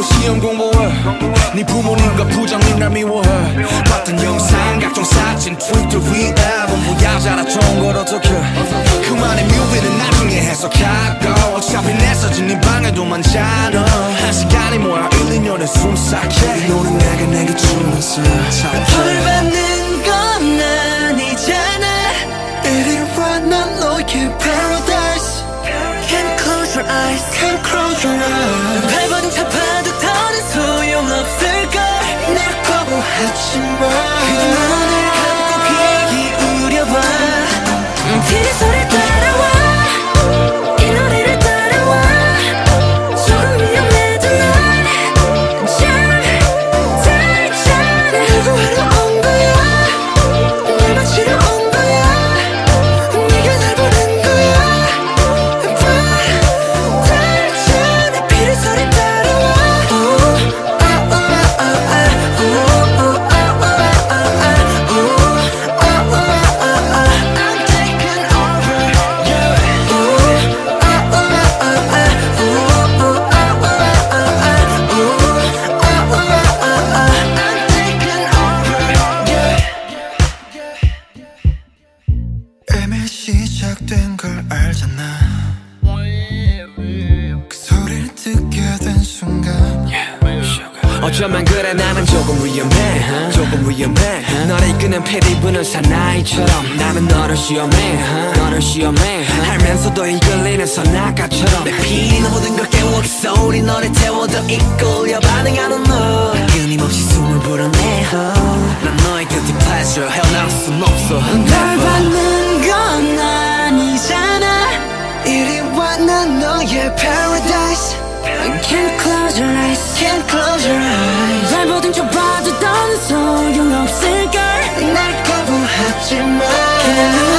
보고 시험 공부해. 네 부모님과 부장님 날 미워해. 봤던 영상 각종 사진 트위터 위에 전부야 자라 좋은 걸 어떡해 그만의 뮤비는 나중에 해석하고 어차피 내 사진 네 방에도 많잖아 한 시간이 뭐야 1, 2년에 숨삭해 너는 내게 내게 주면서 벌 받는 마 시작된 걸 알잖아. 그 소리를 듣게 된 순간. 어쩌면 그래 나는 조금 위험해? 조금 위험해 너를 이끄는 패리 부는 사나이처럼. 나는 너를 시험해? 너를 시험해? 알면서도 이끌리는 선악가처럼. 내 피는 모든 걸 깨워 그 소리 너를 태워도 이끌려 반응하는 너. 끊임없이 숨을 불어내 난 너의 guilty pleasure 헤어나올 순 없어. 널 받는 난 너의 paradise. Can't close your eyes. Can't close your eyes. 날 모든 좁아도 더는 소용없을걸. 날 거부하지 마.